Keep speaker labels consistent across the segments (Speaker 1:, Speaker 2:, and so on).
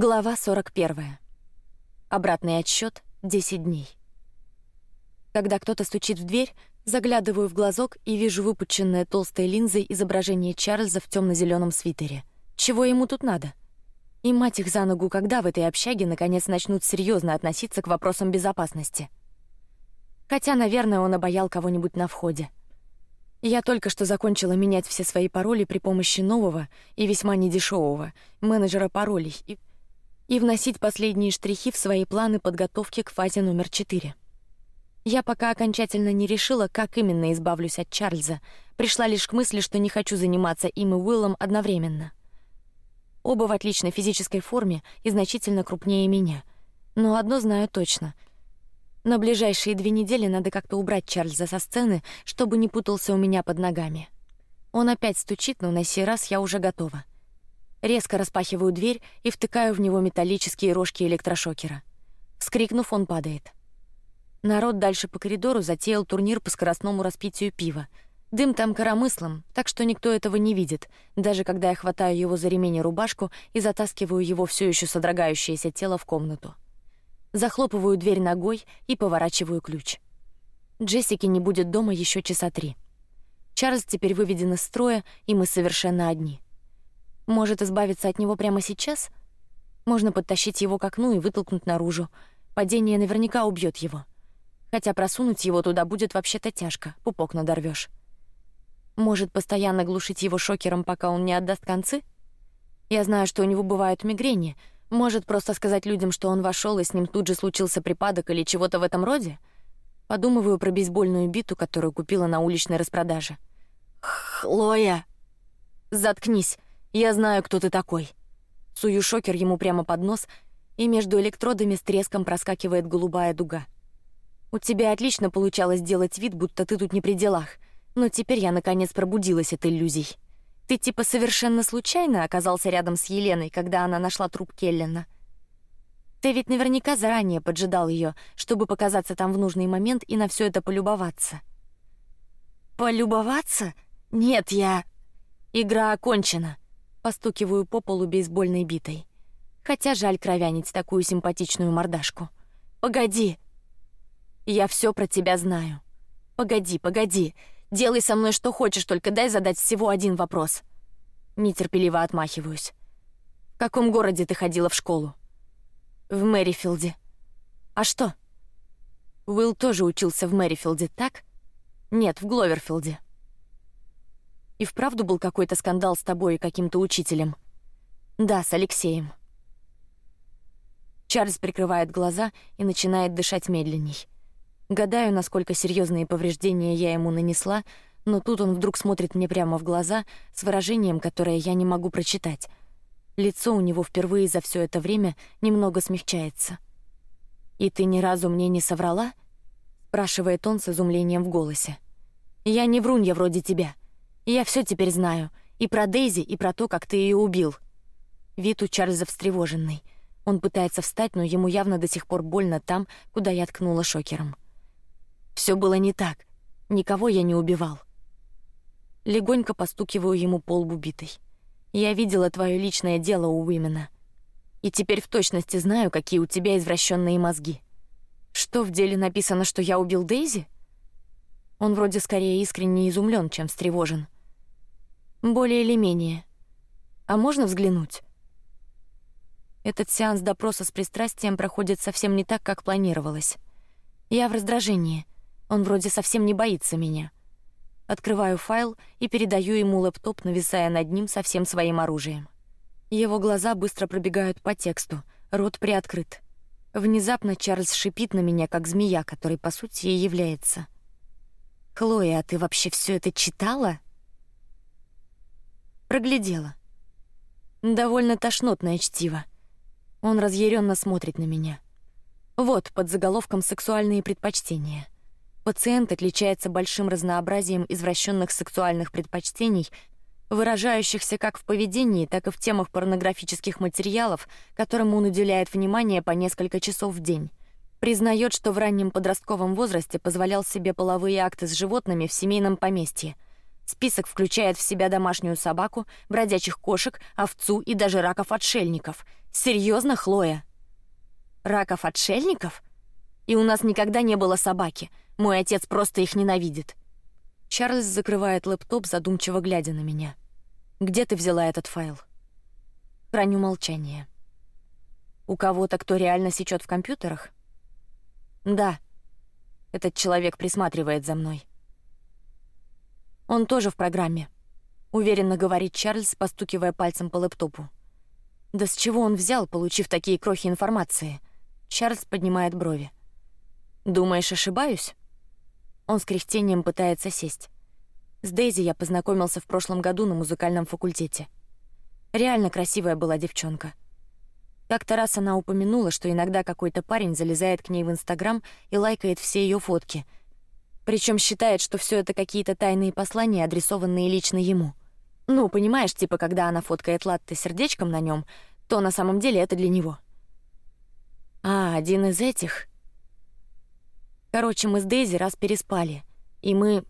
Speaker 1: Глава 41. Обратный отсчет 10 дней. Когда кто-то стучит в дверь, заглядываю в глазок и вижу выпученное толстой линзой изображение Чарльза в темно-зеленом свитере. Чего ему тут надо? И мать их за ногу, когда в этой общаге наконец начнут серьезно относиться к вопросам безопасности. Хотя, наверное, он обаял кого-нибудь на входе. Я только что закончила менять все свои пароли при помощи нового и весьма недешевого менеджера паролей и и вносить последние штрихи в свои планы подготовки к фазе номер четыре. Я пока окончательно не решила, как именно избавлюсь от Чарльза. Пришла лишь к мысли, что не хочу заниматься им и Уиллом одновременно. Оба в отличной физической форме и значительно крупнее меня. Но одно знаю точно: на ближайшие две недели надо как-то убрать Чарльза со сцены, чтобы не путался у меня под ногами. Он опять стучит, но на сей раз я уже готова. Резко распахиваю дверь и втыкаю в него металлические рожки электрошокера. Вскрикнув, он падает. Народ дальше по коридору затеял турнир по скоростному распитию пива. Дым там коромыслом, так что никто этого не видит, даже когда я хватаю его за ремень и рубашку и затаскиваю его все еще содрогающееся тело в комнату. Захлопываю дверь ногой и поворачиваю ключ. Джессики не будет дома еще часа три. Чарльз теперь выведен из строя, и мы совершенно одни. Может избавиться от него прямо сейчас? Можно подтащить его к окну и вытолкнуть наружу. Падение наверняка убьет его. Хотя просунуть его туда будет вообще-то тяжко, пупок надорвешь. Может постоянно глушить его шокером, пока он не отдаст концы? Я знаю, что у него бывают мигрени. Может просто сказать людям, что он вошел и с ним тут же случился припадок или чего-то в этом роде. Подумываю про бейсбольную биту, которую купила на уличной распродаже. Хлоя, заткнись. Я знаю, кто ты такой. Сую шокер ему прямо под нос, и между электродами с треском проскакивает голубая дуга. У тебя отлично получалось делать вид, будто ты тут не при делах, но теперь я наконец пробудилась от иллюзий. Ты типа совершенно случайно оказался рядом с Еленой, когда она нашла труп Келлина. Ты ведь наверняка заранее поджидал ее, чтобы показаться там в нужный момент и на все это полюбоваться. Полюбоваться? Нет, я. Игра окончена. Постукиваю по полу бейсбольной битой. Хотя жаль кровянить такую симпатичную мордашку. Погоди. Я все про тебя знаю. Погоди, погоди. Делай со мной что хочешь, только дай задать всего один вопрос. Нетерпеливо отмахиваюсь. В каком городе ты ходила в школу? В Мэрифилде. А что? Уилл тоже учился в Мэрифилде, так? Нет, в Гловерфилде. И вправду был какой-то скандал с тобой и каким-то учителем. Да, с Алексеем. Чарльз прикрывает глаза и начинает дышать медленней. Гадаю, насколько серьезные повреждения я ему нанесла, но тут он вдруг смотрит мне прямо в глаза с выражением, которое я не могу прочитать. Лицо у него впервые за все это время немного смягчается. И ты ни разу мне не соврала? спрашивает он с изумлением в голосе. Я не врунья вроде тебя. Я все теперь знаю и про Дейзи, и про то, как ты ее убил. Вид у Чарльза встревоженный. Он пытается встать, но ему явно до сих пор больно там, куда я ткнула шокером. Все было не так. Никого я не убивал. Легонько постукиваю ему по битой. Я видела твое личное дело у Уимена, и теперь в точности знаю, какие у тебя извращенные мозги. Что в деле написано, что я убил Дейзи? Он вроде скорее искренне изумлен, чем встревожен. Более или менее. А можно взглянуть? Этот сеанс допроса с пристрастием проходит совсем не так, как планировалось. Я в раздражении. Он вроде совсем не боится меня. Открываю файл и передаю ему лэптоп, нависая над ним со всем своим оружием. Его глаза быстро пробегают по тексту, рот приоткрыт. Внезапно Чарльз шипит на меня, как змея, который по сути и является. Хлоя, а ты вообще все это читала? Проглядела. Довольно тошнотное чтиво. Он разъяренно смотрит на меня. Вот под заголовком сексуальные предпочтения. Пациент отличается большим разнообразием извращенных сексуальных предпочтений, выражающихся как в поведении, так и в темах порнографических материалов, которым он уделяет внимание по несколько часов в день. Признает, что в раннем подростковом возрасте позволял себе половые акты с животными в семейном поместье Список включает в себя домашнюю собаку, бродячих кошек, овцу и даже раков-отшельников. Серьезно, Хлоя? Раков отшельников? И у нас никогда не было собаки. Мой отец просто их ненавидит. Чарльз закрывает лэптоп, задумчиво глядя на меня. Где ты взяла этот файл? Храню молчание. У кого-то, кто реально сечет в компьютерах? Да. Этот человек присматривает за мной. Он тоже в программе. Уверенно говорит Чарльз, постукивая пальцем по лэптопу. Да с чего он взял, получив такие крохи информации? Чарльз поднимает брови. Думаешь, ошибаюсь? Он с кряхтением пытается сесть. С Дейзи я познакомился в прошлом году на музыкальном факультете. Реально красивая была девчонка. Как-то раз она упомянула, что иногда какой-то парень залезает к ней в Инстаграм и лайкает все ее фотки, причем считает, что все это какие-то тайные послания, адресованные лично ему. Ну, понимаешь, типа, когда она фоткает латте сердечком на нем, то на самом деле это для него. А один из этих. Короче, мы с Дейзи раз переспали, и мы.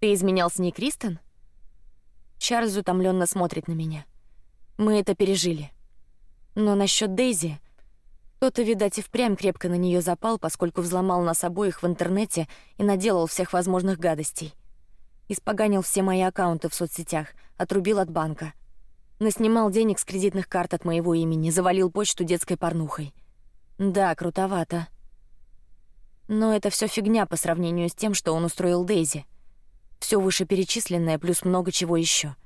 Speaker 1: Ты изменял с ней Кристен? Чарльз утомленно смотрит на меня. Мы это пережили. Но насчет Дейзи, кто-то, видать, и впрямь крепко на нее запал, поскольку взломал нас обоих в интернете и наделал всех возможных гадостей. Испоганил все мои аккаунты в соцсетях, отрубил от банка, наснимал денег с кредитных карт от моего имени, завалил почту детской порнухой. Да, крутовато. Но это все фигня по сравнению с тем, что он устроил Дейзи. Все вышеперечисленное плюс много чего еще.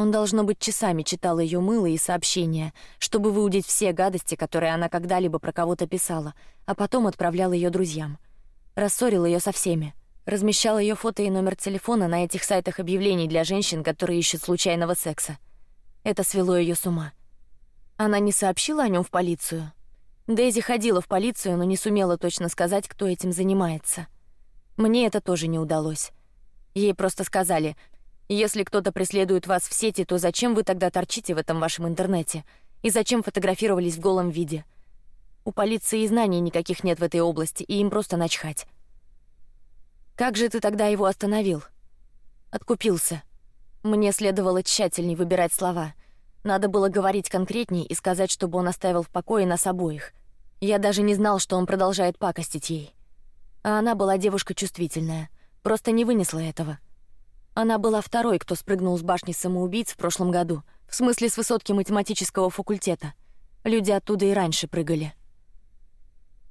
Speaker 1: Он должно быть часами читал ее мыло и сообщения, чтобы выудить все гадости, которые она когда-либо про кого-то писала, а потом отправлял ее друзьям. Рассорил ее со всеми, размещал ее фото и номер телефона на этих сайтах объявлений для женщин, которые ищут случайного секса. Это свело ее с ума. Она не сообщила о нем в полицию. Дейзи ходила в полицию, но не сумела точно сказать, кто этим занимается. Мне это тоже не удалось. Ей просто сказали: если кто-то преследует вас в сети, то зачем вы тогда торчите в этом вашем интернете? И зачем фотографировались в голом виде? У полиции знаний никаких нет в этой области, и им просто начхать. Как же ты тогда его остановил? Откупился. Мне следовало тщательней выбирать слова. Надо было говорить конкретней и сказать, чтобы он оставил в покое нас обоих. Я даже не знал, что он продолжает пакостить ей. А она была девушка чувствительная, просто не вынесла этого. Она была второй, кто спрыгнул с башни самоубийц в прошлом году, в смысле с высотки математического факультета. Люди оттуда и раньше прыгали.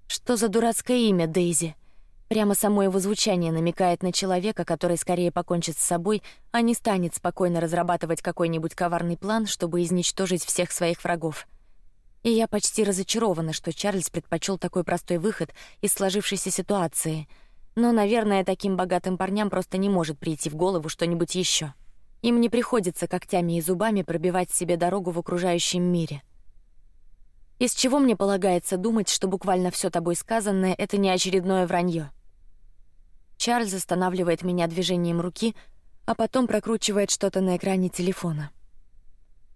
Speaker 1: Что за дурацкое имя Дейзи? Прямо само его звучание намекает на человека, который скорее покончит с собой, а не станет спокойно разрабатывать какой-нибудь коварный план, чтобы изничтожить всех своих врагов. И я почти разочарована, что Чарльз предпочел такой простой выход из сложившейся ситуации. Но, наверное, таким богатым парням просто не может прийти в голову что-нибудь еще. Им не приходится когтями и зубами пробивать себе дорогу в окружающем мире. Из чего мне полагается думать, что буквально все тобой сказанное это не очередное вранье? Чарльз останавливает меня движением руки, а потом прокручивает что-то на экране телефона.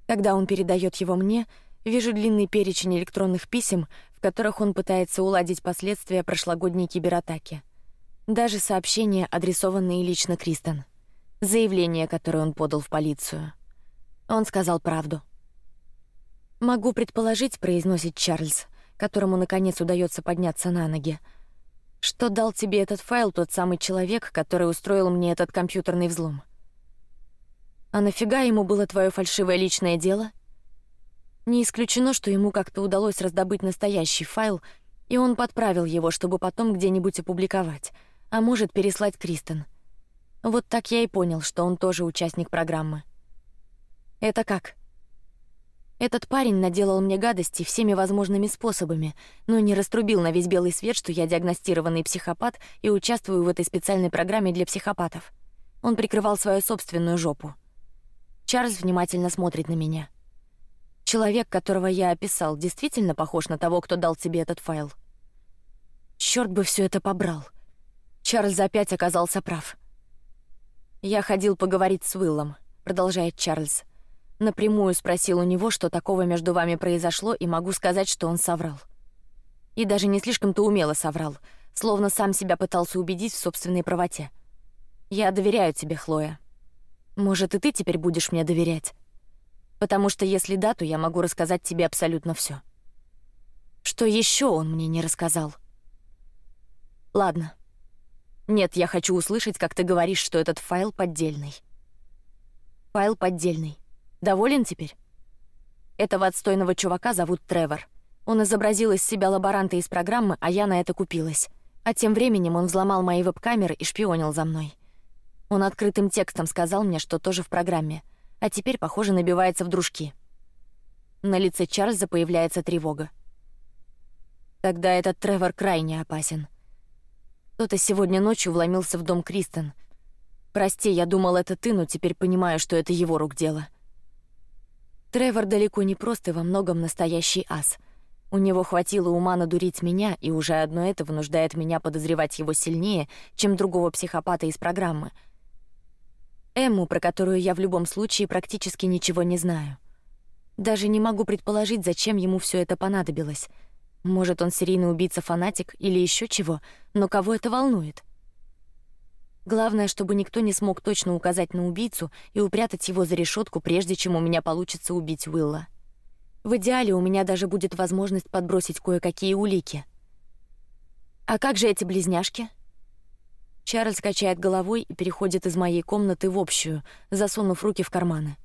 Speaker 1: Когда он передает его мне, Вижу длинный перечень электронных писем, в которых он пытается уладить последствия прошлогодней кибератаки. Даже сообщения, адресованные лично Кристен. Заявление, которое он подал в полицию. Он сказал правду. Могу предположить, произносит Чарльз, которому наконец удается подняться на ноги, что дал тебе этот файл тот самый человек, который устроил мне этот компьютерный взлом. А нафига ему было твое фальшивое личное дело? Не исключено, что ему как-то удалось раздобыть настоящий файл, и он подправил его, чтобы потом где-нибудь опубликовать, а может переслать Кристен. Вот так я и понял, что он тоже участник программы. Это как? Этот парень наделал мне гадости всеми возможными способами, но не раструбил на весь белый свет, что я диагностированный психопат и участвую в этой специальной программе для психопатов. Он прикрывал свою собственную жопу. Чарльз внимательно смотрит на меня. Человек, которого я описал, действительно похож на того, кто дал тебе этот файл. Черт бы все это побрал. Чарльз опять оказался прав. Я ходил поговорить с Уиллом, продолжает Чарльз. Напрямую спросил у него, что такого между вами произошло, и могу сказать, что он соврал. И даже не слишком-то умело соврал, словно сам себя пытался убедить в собственной правоте. Я доверяю тебе, Хлоя. Может, и ты теперь будешь мне доверять? Потому что если да, то я могу рассказать тебе абсолютно все. Что еще он мне не рассказал? Ладно. Нет, я хочу услышать, как ты говоришь, что этот файл поддельный. Файл поддельный. Доволен теперь? Этого отстойного чувака зовут Тревор. Он изобразил из себя лаборанта из программы, а я на это купилась. А тем временем он взломал мои веб-камеры и шпионил за мной. Он открытым текстом сказал мне, что тоже в программе, а теперь, похоже, набивается в дружки. На лице Чарльза появляется тревога. Тогда этот Тревор крайне опасен. Кто-то сегодня ночью вломился в дом Кристен. Прости, я думал, это ты, но теперь понимаю, что это его рук дело. Тревор далеко не просто во многом настоящий ас. У него хватило ума надурить меня, и уже одно это вынуждает меня подозревать его сильнее, чем другого психопата из программы. Эмму, про которую я в любом случае практически ничего не знаю. Даже не могу предположить, зачем ему все это понадобилось. Может, он серийный убийца-фанатик или еще чего, но кого это волнует? Главное, чтобы никто не смог точно указать на убийцу и упрятать его за решетку, прежде чем у меня получится убить Уилла. В идеале у меня даже будет возможность подбросить кое-какие улики. А как же эти близняшки? Чарльз качает головой и переходит из моей комнаты в общую, засунув руки в карманы.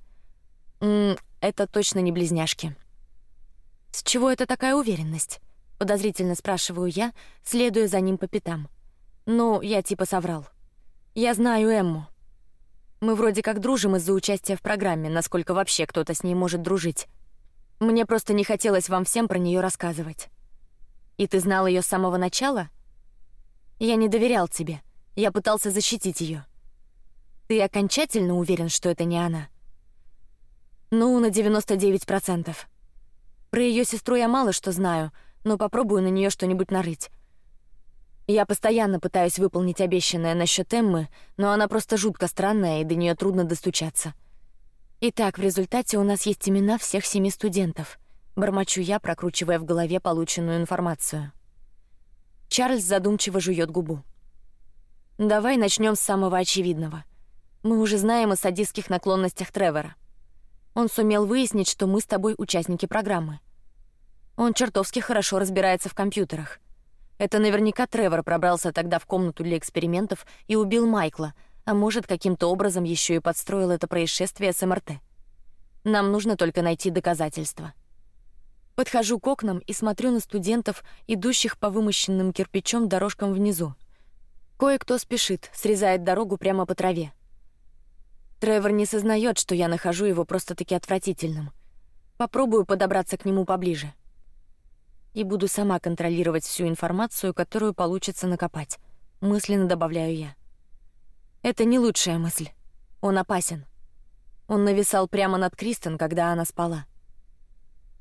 Speaker 1: М это точно не близняшки. С чего это такая уверенность? Подозрительно спрашиваю я, следуя за ним по пятам. Ну, я типа соврал. Я знаю Эмму. Мы вроде как дружим из-за участия в программе, насколько вообще кто-то с ней может дружить. Мне просто не хотелось вам всем про нее рассказывать. И ты знал ее с самого начала? Я не доверял тебе. Я пытался защитить ее. Ты окончательно уверен, что это не она? Ну, на 99 процентов. Про ее сестру я мало что знаю, но попробую на нее что-нибудь нарыть. Я постоянно пытаюсь выполнить обещанное насчет Эммы, но она просто жутко странная, и до нее трудно достучаться. Итак, в результате у нас есть имена всех семи студентов. Бормочу я, прокручивая в голове полученную информацию. Чарльз задумчиво жует губу. Давай начнем с самого очевидного. Мы уже знаем о садистских наклонностях Тревора. Он сумел выяснить, что мы с тобой участники программы. Он чертовски хорошо разбирается в компьютерах. Это наверняка Тревор пробрался тогда в комнату для экспериментов и убил Майкла, а может каким-то образом еще и подстроил это происшествие с МРТ. Нам нужно только найти доказательства. Подхожу к окнам и смотрю на студентов, идущих по вымощенным кирпичом дорожкам внизу. Кое-кто спешит, срезает дорогу прямо по траве. Тревор не сознает, что я нахожу его просто-таки отвратительным. Попробую подобраться к нему поближе и буду сама контролировать всю информацию, которую получится накопать. Мысленно добавляю я. Это не лучшая мысль. Он опасен. Он нависал прямо над Кристен, когда она спала.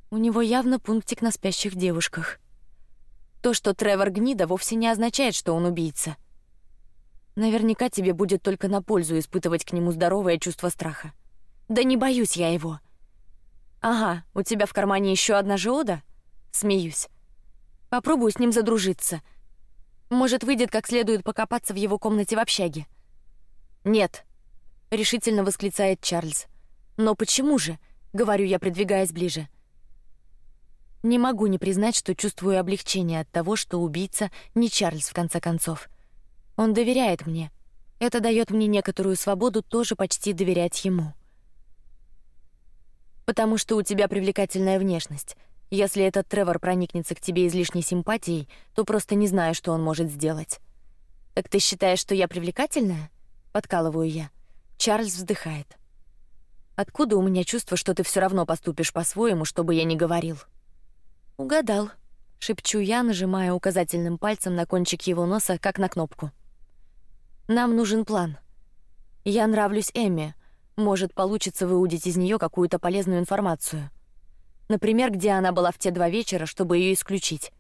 Speaker 1: У него явно пунктик на спящих девушках. То, что Тревор гнида, вовсе не означает, что он убийца. Наверняка тебе будет только на пользу испытывать к нему здоровое чувство страха. Да не боюсь я его. Ага, у тебя в кармане еще одна жеода? Смеюсь. Попробую с ним задружиться. Может, выйдет как следует покопаться в его комнате в общаге. Нет, решительно восклицает Чарльз. Но почему же? Говорю я, придвигаясь ближе. Не могу не признать, что чувствую облегчение от того, что убийца не Чарльз в конце концов. Он доверяет мне. Это дает мне некоторую свободу тоже почти доверять ему. Потому что у тебя привлекательная внешность, если этот Тревор проникнется к тебе излишней симпатией, то просто не знаю, что он может сделать. Так ты считаешь, что я привлекательная? Подкалываю я. Чарльз вздыхает. Откуда у меня чувство, что ты все равно поступишь по-своему, чтобы я не говорил? Угадал. Шепчу я, нажимая указательным пальцем на кончик его носа, как на кнопку. Нам нужен план. Я нравлюсь Эмме. Может, получится выудить из нее какую-то полезную информацию. Например, где она была в те два вечера, чтобы ее исключить.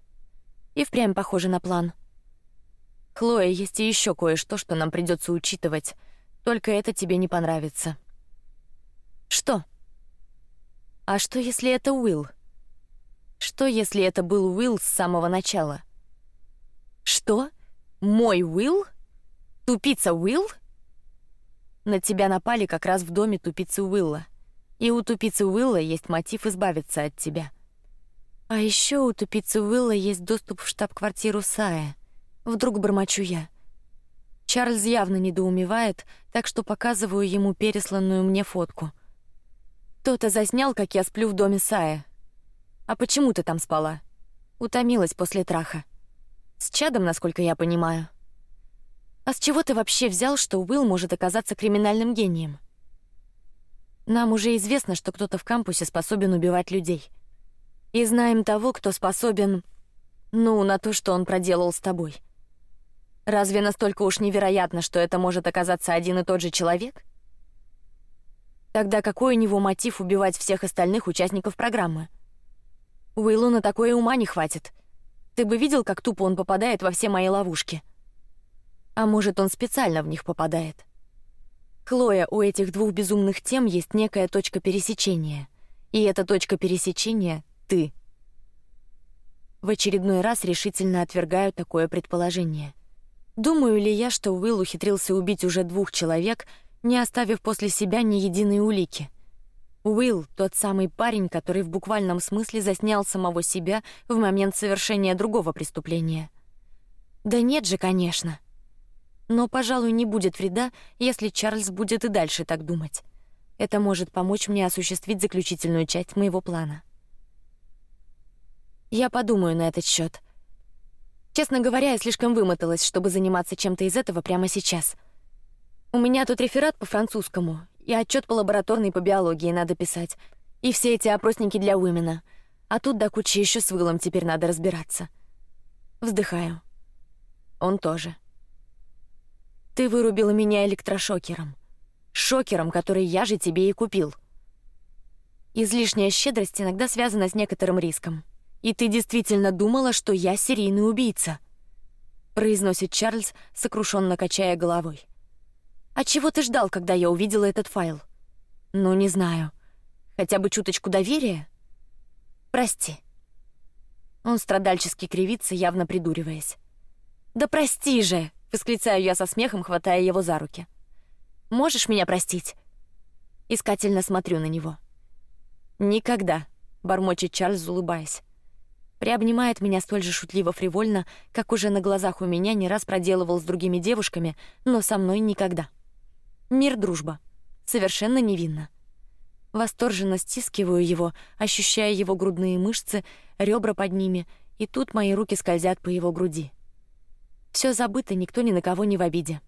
Speaker 1: И впрямь похоже на план. Хлоя, есть и еще кое-что, что нам придется учитывать. Только это тебе не понравится. Что? А что, если это Уилл? Что, если это был Уилл с самого начала? Что? Мой Уилл? Тупица Уилл? На тебя напали как раз в доме тупицы Уилла. И у тупицы Уилла есть мотив избавиться от тебя. А еще у тупицы Уилла есть доступ в штаб-квартиру Сая. Вдруг бормочу я. Чарльз явно недоумевает, так что показываю ему пересланную мне фотку. Кто-то заснял, как я сплю в доме Сая. А почему ты там спала? Утомилась после траха. С чадом, насколько я понимаю. А с чего ты вообще взял, что Уилл может оказаться криминальным гением? Нам уже известно, что кто-то в кампусе способен убивать людей. И знаем того, кто способен, ну, на то, что он проделал с тобой. Разве настолько уж невероятно, что это может оказаться один и тот же человек? Тогда какой у него мотив убивать всех остальных участников программы? Уиллу на такое ума не хватит. Ты бы видел, как тупо он попадает во все мои ловушки. А может, он специально в них попадает? Хлоя, у этих двух безумных тем есть некая точка пересечения, и эта точка пересечения — ты. В очередной раз решительно отвергаю такое предположение. Думаю ли я, что Уилл ухитрился убить уже двух человек, не оставив после себя ни единой улики? Уилл — тот самый парень, который в буквальном смысле заснял самого себя в момент совершения другого преступления. Да нет же, конечно. Но, пожалуй, не будет вреда, если Чарльз будет и дальше так думать. Это может помочь мне осуществить заключительную часть моего плана. Я подумаю на этот счет. Честно говоря, я слишком вымоталась, чтобы заниматься чем-то из этого прямо сейчас. У меня тут реферат по французскому и отчет по лабораторной по биологии надо писать, и все эти опросники для Уимена. А тут до кучи еще с Вылом теперь надо разбираться. Вздыхаю. Он тоже. Ты вырубила меня электрошокером, шокером, который я же тебе и купил. Излишняя щедрость иногда связана с некоторым риском. И ты действительно думала, что я серийный убийца? произносит Чарльз, сокрушенно качая головой. А чего ты ждал, когда я увидела этот файл? Ну не знаю, хотя бы чуточку доверия. Прости. Он страдальчески кривится, явно придуриваясь. Да прости же, восклицаю я со смехом, хватая его за руки. Можешь меня простить? Искательно смотрю на него. Никогда, бормочет Чарльз, улыбаясь. Приобнимает меня столь же шутливо фривольно, как уже на глазах у меня не раз проделывал с другими девушками, но со мной никогда. Мир, дружба, совершенно невинно. Восторженно стискиваю его, ощущая его грудные мышцы, ребра под ними, и тут мои руки скользят по его груди. Все забыто, никто ни на кого не в обиде.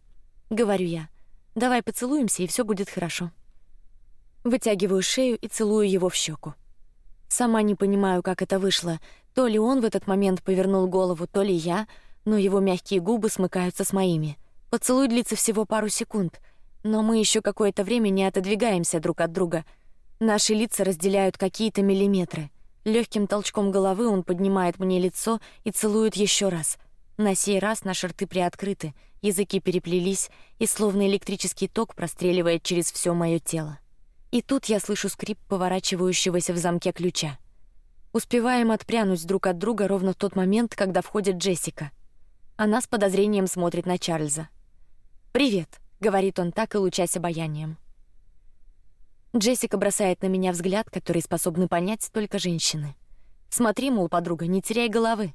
Speaker 1: Говорю я. Давай поцелуемся, и все будет хорошо. Вытягиваю шею и целую его в щеку. Сама не понимаю, как это вышло. То ли он в этот момент повернул голову, то ли я, но его мягкие губы смыкаются с моими. Поцелуй длится всего пару секунд, но мы еще какое-то время не отодвигаемся друг от друга. Наши лица разделяют какие-то миллиметры. Легким толчком головы он поднимает мне лицо и целует еще раз. На сей раз наши рты приоткрыты, языки переплелись, и словно электрический ток простреливает через все мое тело. И тут я слышу скрип поворачивающегося в замке ключа. Успеваем отпрянуть друг от друга ровно в тот момент, когда входит Джессика. Она с подозрением смотрит на Чарльза. Привет, говорит он так и лучась обаянием. Джессика бросает на меня взгляд, который способны понять только женщины. Смотри, мол, подруга, не теряй головы.